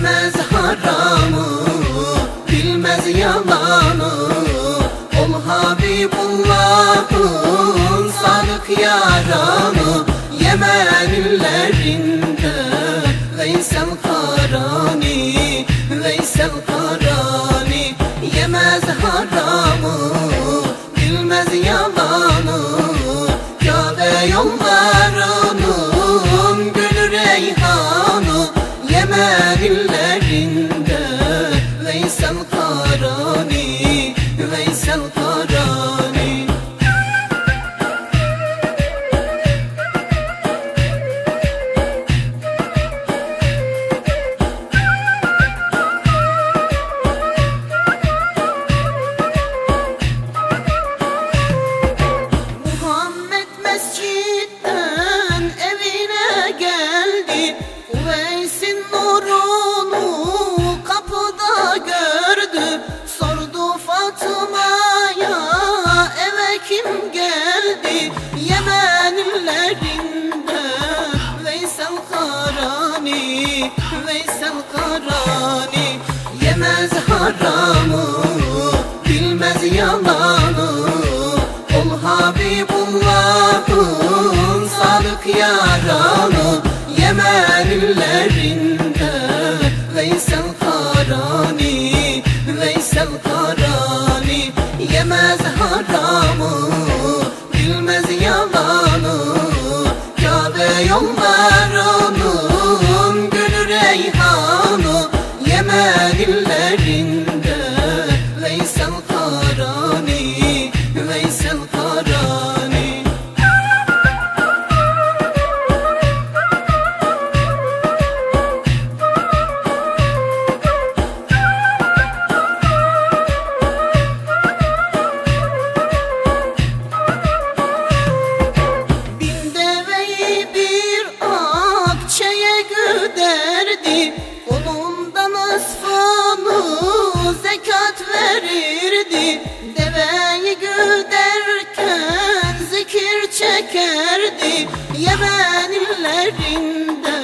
Yemez haramı Bilmez yalanı. Ol Habibullah'ın Sadık yaranı. Yemenlerinde Veysel Karani Veysel Karani. Yemez haramı Bilmez yalanı. Kabe yollarının Yemen kim geldi? Yemenlerinde Veysel Karani Veysel Karani. Yemez haramı Bilmez yalanı. Ol Habibullah'ın sadık yaranı. Yemenlerinde akçeye güderdi Onundan ısfanı zekat verirdi. Deveyi güderken zikir çekerdi. Yemen illerinde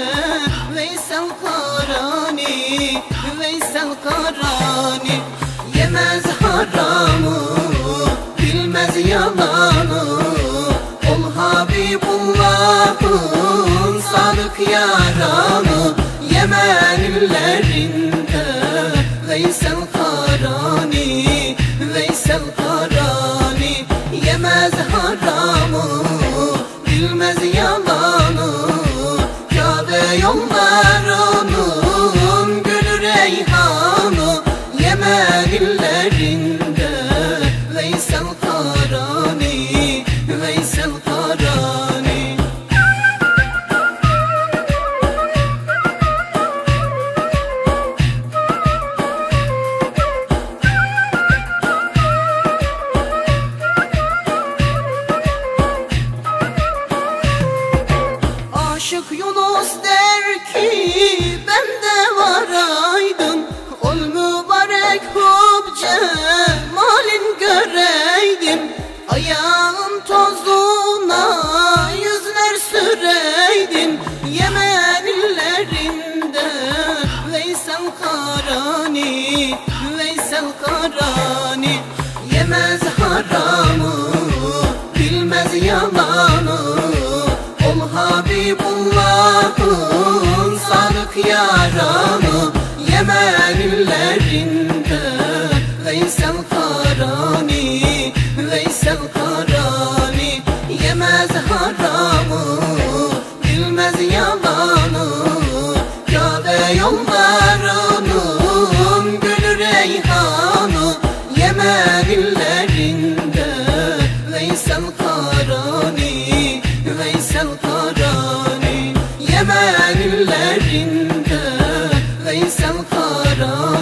Veysel Karani Veysel Karani. Yemez haramı Bilmez yalanı Yemenlerinde Veysel Karani Veysel Karani Yemez haramı Bilmez yalanı Kabe yollarının Gül reyhanı Yemen illerinde Veysel Karani Veysel Karani Ayağın tozuna yüzler süreydim Yemen illerinde Veysel Karani Veysel Karani. Yemez haramı Bilmez yalanı. Ol Habibullah'ın sadık yaranı. Yemen illerinde Veysel Karani Karani